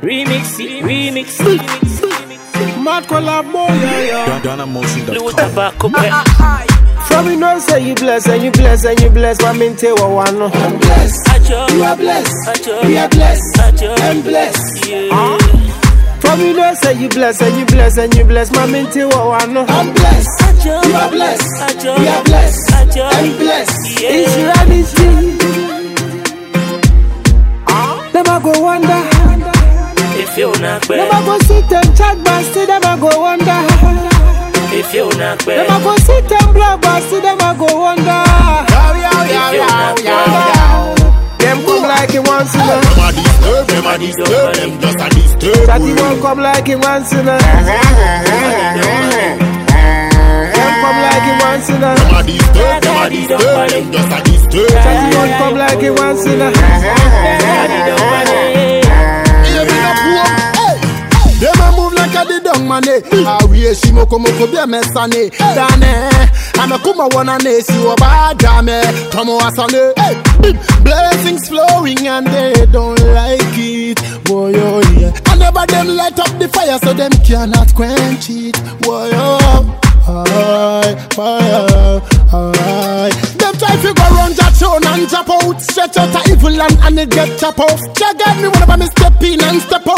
Remix, it, remix, it, remix, it, remix. it. Mad collabo, yeah, yeah. Ghana motion. Blue tobacco. From you know say you bless and you bless and you bless, but me tell what one. I'm blessed. You are blessed. We are blessed. Acho, I'm blessed. yeah. From you know say you bless and you bless and you bless, but me tell what one oh, no. I'm blessed. You are blessed. We are blessed. Acho, I'm blessed. yeah. If you not Never bad, go sit and blog, but still never go wonder. if you not bad, Them come like it once in a. Them a disturb, them a disturb, them just a disturb. Chatty won't come like it once in a. Them come like it once in a. Them a disturb, them a disturb, them just a disturb. Chatty won't come like it once in a. move like a the dung money. Ah, we a shimo komo ko be a mesane. Dane, I'm a kuma wana ne si wa ba jame. Tomo asane. Hey, blessings flowing and they don't like it. Boy, oh yeah. And never them light up the fire so them cannot quench it. Boy, oh. Alright, fire, alright. Them try to go run that show and jump out. Stretch out the evil and, and it get chop off. Check out me whenever me step in and step out.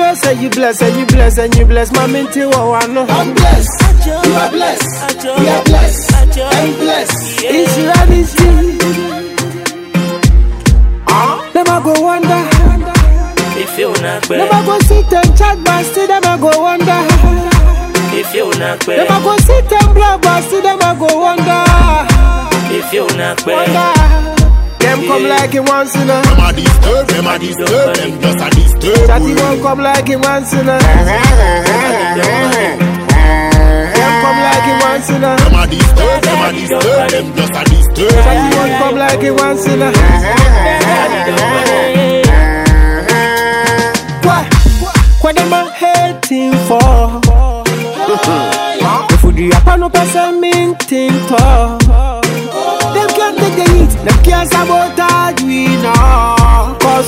Know say you bless and you bless and you bless, my minty what one no. I'm blessed. You are blessed. We are blessed. I'm blessed. Insurance, Never go wonder. if you not Never go sit and chat, but still never go wonder. if you not Never go sit and blog, but still never go wonder. if you not Wonder. Bad, Them come like it once in a. Them a disturb, them a disturb, them just a disturb. Chatty won't come like it once in a. Them come like it once in a. Them a disturb, them a disturb, them just a disturb. Chatty won't come like it once in a. What? What am I hating for? If we do a no person minting to Them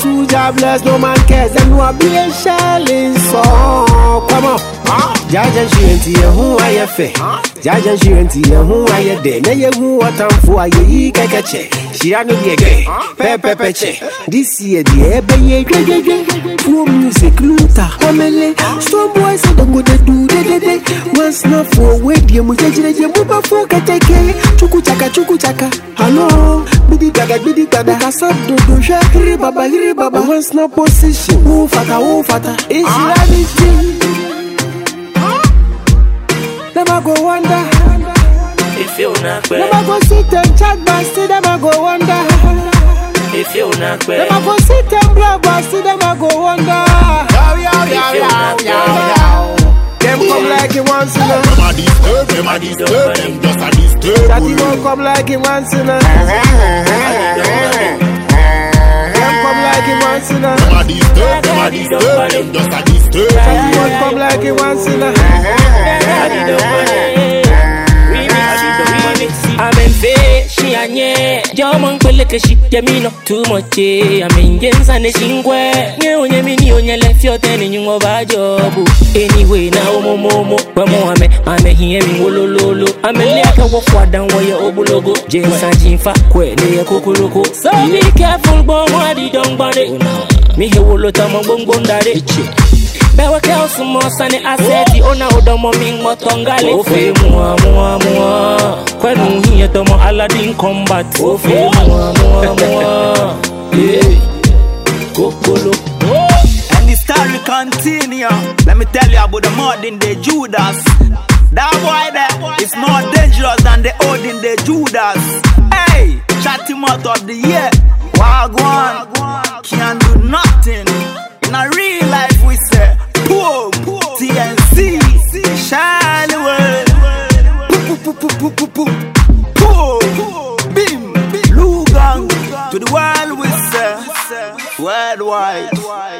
Cause bless, no man cares Them no be a shelling song Come on Jaja nshirenti ye hu ayɛ fɛ Jaja nshirenti ye hu ayɛ dɛ Na ye hu watamfo ayɛ yi kɛkɛkyɛ Hyira no deɛ gɛ pɛpɛpɛkyɛ This year deɛ ɛbɛyɛ dwedwedwe Pro music luta homele Storm boys sɛ dɔnkɔ dɛ du dedede Once na fo we deɛ mu gyegyeregyɛ mu bɛfo kɛtɛkɛ Chuku chaka chuku chaka Hello Bidi gada bidi gada Kasa dodo hwɛ hiri baba hiri baba. Once na position. Wo fata wo fata? Hyira ne ti Never go wonder. If you not bad, Never go sit and chat but still never go wonder. If you not Never bad, go sit and blog but still never go wonder disturb. Chatty won't come like it once in a Them come like it once in a Them a disturb, them a disturb, them just a disturb. Chatty won't come like it once in a shianye jomo nkweleke shityamino tumoche eh. amengenza neshingwe nye onyemini onyele fyoteni nyungo bajobu anyway na omomomo wemuhame amehie mingolololo ameliaka wofwadan woye obulogo. Jensa jimfa kweleye kukuloko so be careful mihewolotamo gbongbondare bẹ̀wẹ̀ kẹ́ ọ sùn mọ́ sani asẹ́ẹ̀tì ọ̀nà ọ̀dọ́mọ mi ń mọ́ tọ́ngálẹ̀. ó fẹ́ mua mua mua kwẹ́nu hìyẹn tọmọ aladdin combat. fẹ́ mua mua mua yeah. kókóló. Oh. And the story continue. Let me tell you about the modern day Judas. That boy there is more dangerous than the olden day Judas. Hey, shut him out of the year. Wagwan bim, Lugang, to the world we say, worldwide.